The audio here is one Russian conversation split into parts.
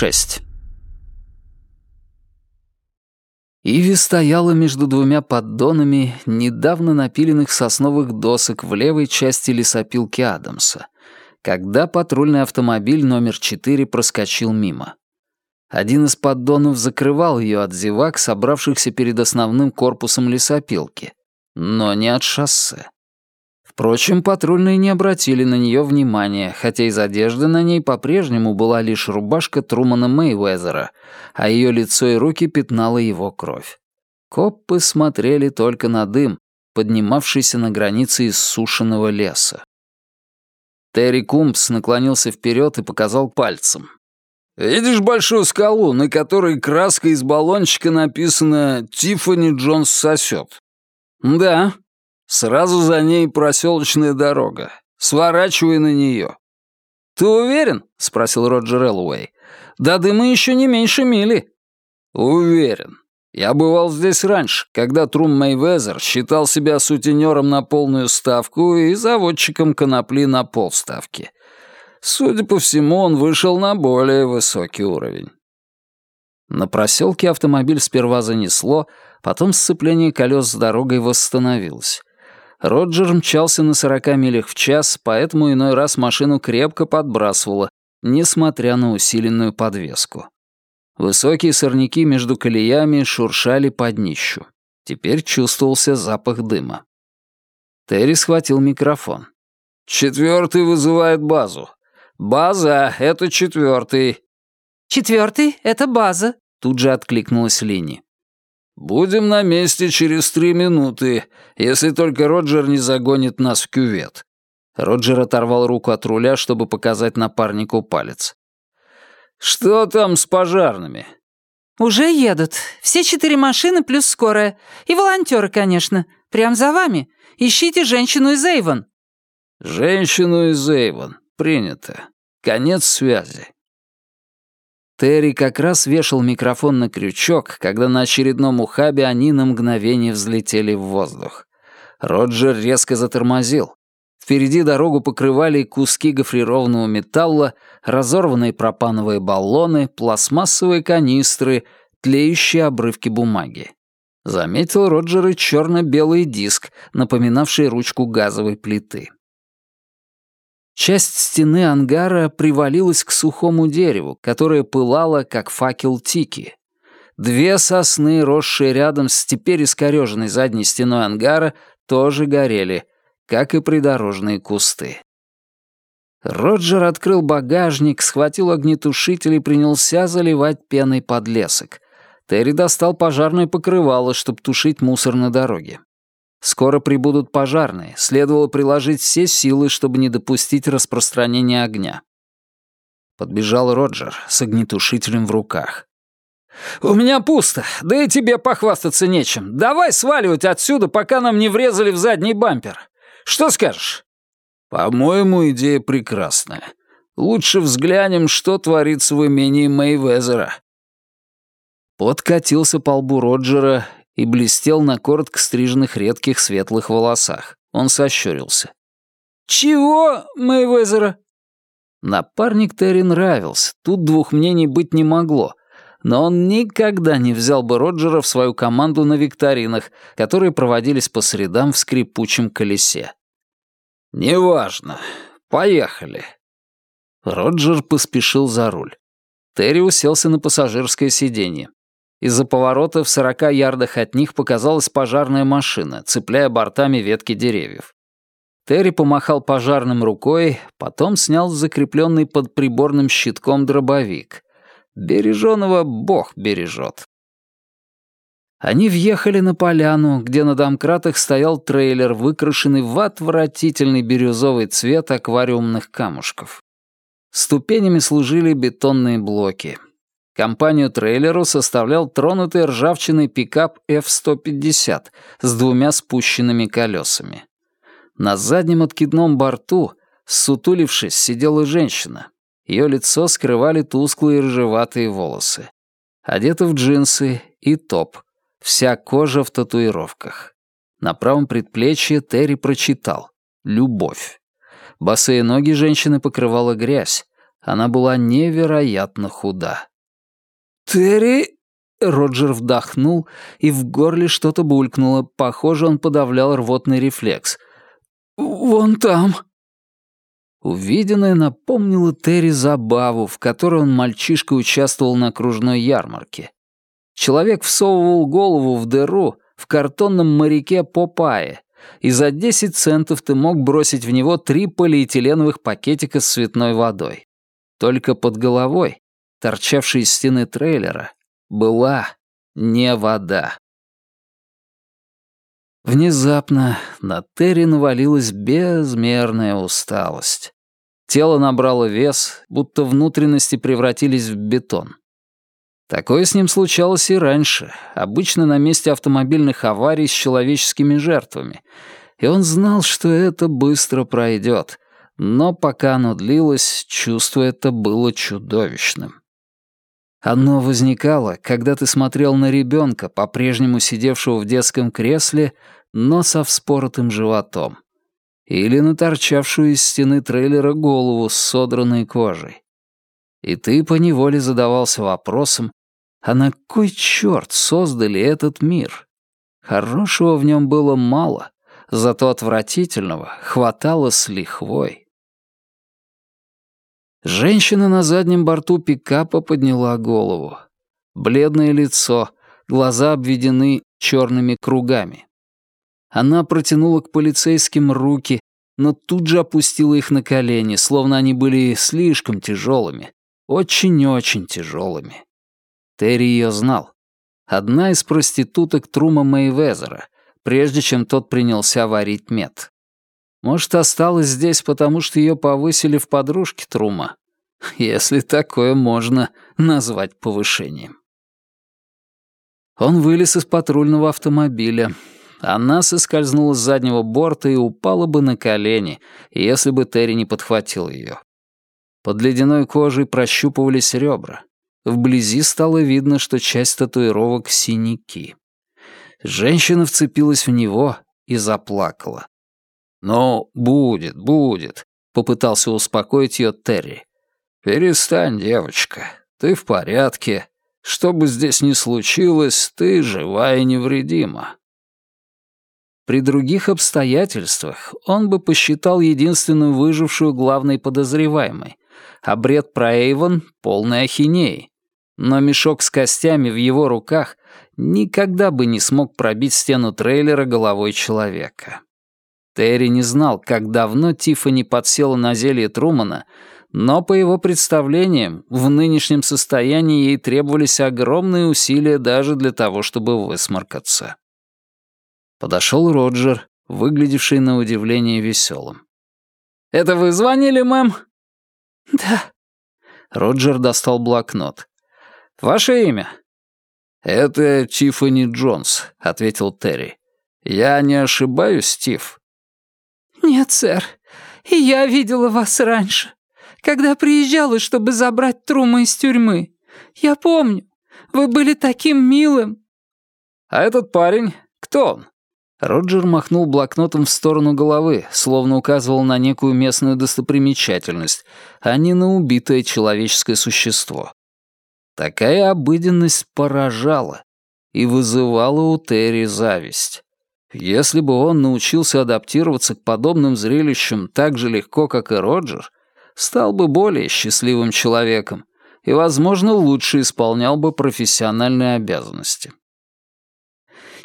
6. Иви стояла между двумя поддонами недавно напиленных сосновых досок в левой части лесопилки Адамса, когда патрульный автомобиль номер 4 проскочил мимо. Один из поддонов закрывал ее от зевак, собравшихся перед основным корпусом лесопилки, но не от шоссе. Впрочем, патрульные не обратили на нее внимания, хотя из одежды на ней по-прежнему была лишь рубашка Трумана Мэйвезера, а ее лицо и руки пятнала его кровь. Коппы смотрели только на дым, поднимавшийся на границе иссушенного леса. Терри Кумпс наклонился вперед и показал пальцем. «Видишь большую скалу, на которой краской из баллончика написано «Тиффани Джонс сосет»?» «Да», Сразу за ней проселочная дорога. Сворачивай на нее. «Ты уверен?» — спросил Роджер Эллоуэй. «Да дыма еще не меньше мили». «Уверен. Я бывал здесь раньше, когда Трум Мейвезер считал себя сутенером на полную ставку и заводчиком конопли на полставки. Судя по всему, он вышел на более высокий уровень». На проселке автомобиль сперва занесло, потом сцепление колес с дорогой восстановилось. Роджер мчался на 40 милях в час, поэтому иной раз машину крепко подбрасывало, несмотря на усиленную подвеску. Высокие сорняки между колеями шуршали под днищу. Теперь чувствовался запах дыма. Терри схватил микрофон. «Четвертый вызывает базу. База — это четвертый». «Четвертый — это база», — тут же откликнулась Лини. «Будем на месте через три минуты, если только Роджер не загонит нас в кювет». Роджер оторвал руку от руля, чтобы показать напарнику палец. «Что там с пожарными?» «Уже едут. Все четыре машины плюс скорая. И волонтеры, конечно. Прям за вами. Ищите женщину из Эйвон». «Женщину из Эйвон. Принято. Конец связи». Терри как раз вешал микрофон на крючок, когда на очередном ухабе они на мгновение взлетели в воздух. Роджер резко затормозил. Впереди дорогу покрывали куски гофрированного металла, разорванные пропановые баллоны, пластмассовые канистры, тлеющие обрывки бумаги. Заметил Роджер и черно-белый диск, напоминавший ручку газовой плиты. Часть стены ангара привалилась к сухому дереву, которое пылало, как факел тики. Две сосны, росшие рядом с теперь искорёженной задней стеной ангара, тоже горели, как и придорожные кусты. Роджер открыл багажник, схватил огнетушитель и принялся заливать пеной подлесок. Терри достал пожарное покрывало, чтобы тушить мусор на дороге. Скоро прибудут пожарные, следовало приложить все силы, чтобы не допустить распространения огня. Подбежал Роджер с огнетушителем в руках. «У меня пусто, да и тебе похвастаться нечем. Давай сваливать отсюда, пока нам не врезали в задний бампер. Что скажешь?» «По-моему, идея прекрасная. Лучше взглянем, что творится в имении Мэйвезера». Подкатился по лбу Роджера, и блестел на коротко стриженных редких светлых волосах. Он сощурился. «Чего, Мэйвезера?» Напарник Терри нравился, тут двух мнений быть не могло, но он никогда не взял бы Роджера в свою команду на викторинах, которые проводились по средам в скрипучем колесе. «Неважно. Поехали». Роджер поспешил за руль. Терри уселся на пассажирское сиденье. Из-за поворота в сорока ярдах от них показалась пожарная машина, цепляя бортами ветки деревьев. Терри помахал пожарным рукой, потом снял закрепленный под приборным щитком дробовик. Береженого бог бережет. Они въехали на поляну, где на домкратах стоял трейлер, выкрашенный в отвратительный бирюзовый цвет аквариумных камушков. Ступенями служили бетонные блоки. Компанию трейлеру составлял тронутый ржавчиной пикап F-150 с двумя спущенными колесами. На заднем откидном борту, сутулившись, сидела женщина. Ее лицо скрывали тусклые рыжеватые волосы. Одета в джинсы и топ. Вся кожа в татуировках. На правом предплечье Терри прочитал «Любовь». Босые ноги женщины покрывала грязь. Она была невероятно худа. Терри...» Роджер вдохнул, и в горле что-то булькнуло. Похоже, он подавлял рвотный рефлекс. «Вон там». Увиденное напомнило Терри забаву, в которой он мальчишка участвовал на окружной ярмарке. Человек всовывал голову в дыру в картонном моряке Попае, и за 10 центов ты мог бросить в него три полиэтиленовых пакетика с цветной водой. Только под головой, торчавшей из стены трейлера, была не вода. Внезапно на Терри навалилась безмерная усталость. Тело набрало вес, будто внутренности превратились в бетон. Такое с ним случалось и раньше, обычно на месте автомобильных аварий с человеческими жертвами. И он знал, что это быстро пройдет. Но пока оно длилось, чувство это было чудовищным. Оно возникало, когда ты смотрел на ребенка, по-прежнему сидевшего в детском кресле, но со вспоротым животом. Или на торчавшую из стены трейлера голову с содранной кожей. И ты поневоле задавался вопросом, а на кой черт создали этот мир? Хорошего в нем было мало, зато отвратительного хватало с лихвой. Женщина на заднем борту пикапа подняла голову. Бледное лицо, глаза обведены черными кругами. Она протянула к полицейским руки, но тут же опустила их на колени, словно они были слишком тяжелыми, очень-очень тяжелыми. Терри ее знал. Одна из проституток Трума Мэйвезера, прежде чем тот принялся варить мед. Может, осталась здесь, потому что ее повысили в подружке Трума, если такое можно назвать повышением. Он вылез из патрульного автомобиля. Она соскользнула с заднего борта и упала бы на колени, если бы Терри не подхватил ее. Под ледяной кожей прощупывались ребра. Вблизи стало видно, что часть татуировок — синяки. Женщина вцепилась в него и заплакала. «Ну, будет, будет», — попытался успокоить ее Терри. «Перестань, девочка, ты в порядке. Что бы здесь ни случилось, ты жива и невредима». При других обстоятельствах он бы посчитал единственную выжившую главной подозреваемой, а бред про Эйвон — полной ахинеей но мешок с костями в его руках никогда бы не смог пробить стену трейлера головой человека. Терри не знал, как давно Тиффани подсела на зелье Трумана, но, по его представлениям, в нынешнем состоянии ей требовались огромные усилия даже для того, чтобы высморкаться. Подошел Роджер, выглядевший на удивление веселым. «Это вы звонили, мэм?» «Да». Роджер достал блокнот. «Ваше имя?» «Это Тиффани Джонс», — ответил Терри. «Я не ошибаюсь, Тиф?» «Нет, сэр. И я видела вас раньше, когда приезжала, чтобы забрать Трума из тюрьмы. Я помню. Вы были таким милым». «А этот парень? Кто он?» Роджер махнул блокнотом в сторону головы, словно указывал на некую местную достопримечательность, а не на убитое человеческое существо. Такая обыденность поражала и вызывала у Терри зависть. Если бы он научился адаптироваться к подобным зрелищам так же легко, как и Роджер, стал бы более счастливым человеком и, возможно, лучше исполнял бы профессиональные обязанности.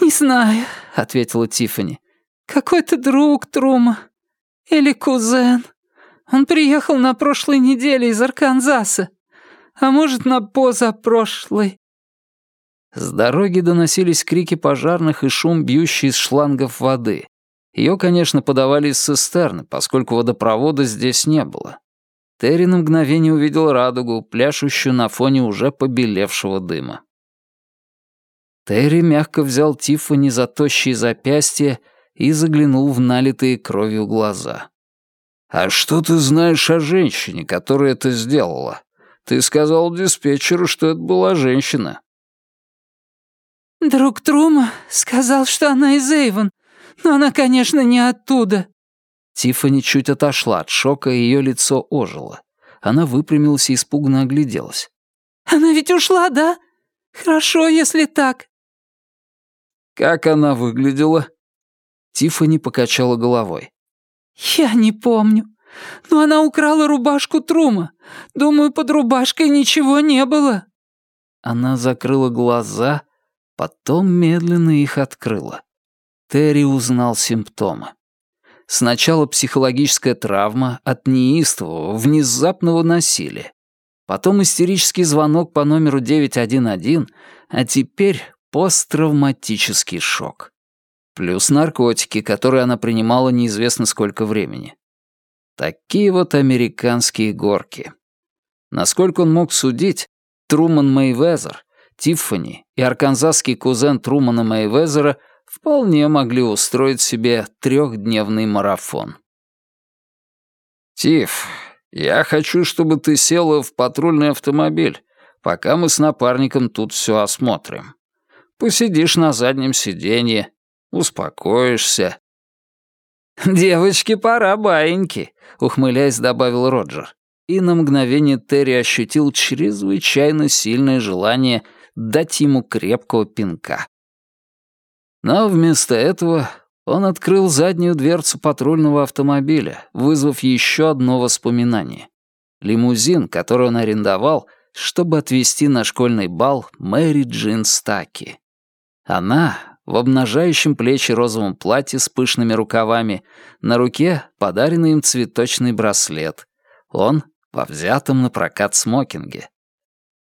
«Не знаю», — ответила Тиффани. «Какой-то друг Трума. Или кузен. Он приехал на прошлой неделе из Арканзаса а может, на позапрошлой». С дороги доносились крики пожарных и шум, бьющий из шлангов воды. Ее, конечно, подавали из цистерны, поскольку водопровода здесь не было. Терри на мгновение увидел радугу, пляшущую на фоне уже побелевшего дыма. Терри мягко взял Тиффани за тощие запястья и заглянул в налитые кровью глаза. «А что ты знаешь о женщине, которая это сделала?» Ты сказал диспетчеру, что это была женщина». «Друг Трума сказал, что она из Эйвен, но она, конечно, не оттуда». Тиффани чуть отошла от шока, и ее лицо ожило. Она выпрямилась и испуганно огляделась. «Она ведь ушла, да? «Хорошо, если так». «Как она выглядела?» Тиффани покачала головой. «Я не помню. Но она украла рубашку Трума. Думаю, под рубашкой ничего не было». Она закрыла глаза, потом медленно их открыла. Терри узнал симптомы. Сначала психологическая травма от неистового, внезапного насилия. Потом истерический звонок по номеру 911, а теперь посттравматический шок. Плюс наркотики, которые она принимала неизвестно сколько времени. Такие вот американские горки. Насколько он мог судить, Труман Мейвезер, Тиффани и арканзасский кузен Трумана Мейвезера вполне могли устроить себе трехдневный марафон. «Тиф, я хочу, чтобы ты села в патрульный автомобиль, пока мы с напарником тут все осмотрим. Посидишь на заднем сиденье, успокоишься». «Девочки, пора баиньки», — ухмыляясь, добавил Роджер. И на мгновение Терри ощутил чрезвычайно сильное желание дать ему крепкого пинка. Но вместо этого он открыл заднюю дверцу патрульного автомобиля, вызвав еще одно воспоминание. Лимузин, который он арендовал, чтобы отвезти на школьный бал Мэри Джин Стаки. Она в обнажающем плечи розовом платье с пышными рукавами, на руке подаренный им цветочный браслет. Он во взятом на прокат смокинге.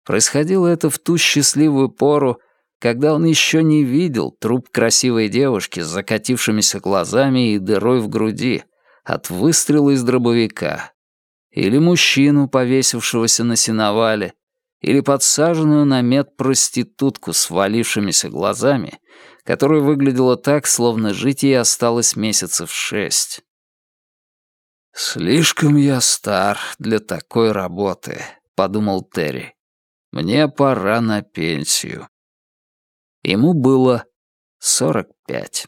Происходило это в ту счастливую пору, когда он еще не видел труп красивой девушки с закатившимися глазами и дырой в груди от выстрела из дробовика, или мужчину, повесившегося на сеновале, или подсаженную на мед проститутку с валившимися глазами, которая выглядела так, словно жить ей осталось месяцев шесть. «Слишком я стар для такой работы», — подумал Терри. «Мне пора на пенсию». Ему было сорок пять.